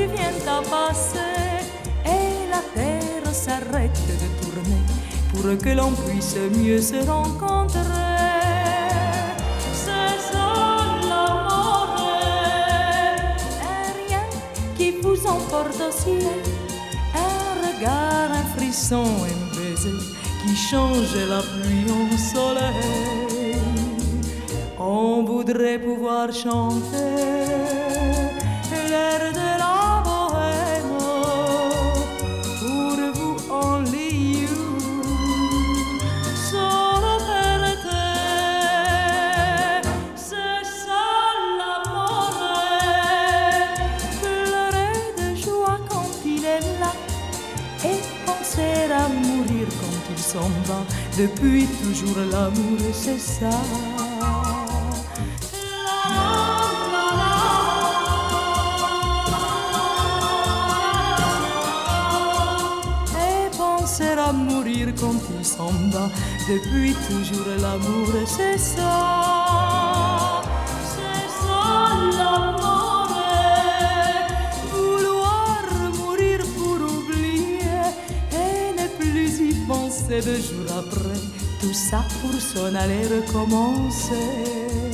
du vient à passer et la terre s'arrête de tourner pour que l'on puisse mieux se rencontrer. C'est ça l'amour, un rien qui vous emporte au ciel, un regard, un frisson, un baiser qui change la pluie en soleil. On voudrait pouvoir chanter. Quand il s'en va. Depuis toujours l'amour, c'est ça. Et penser à mourir quand il s'en va. Depuis toujours l'amour, c'est ça. Penser deux jours après. Tout ça pour s'en aller recommencer.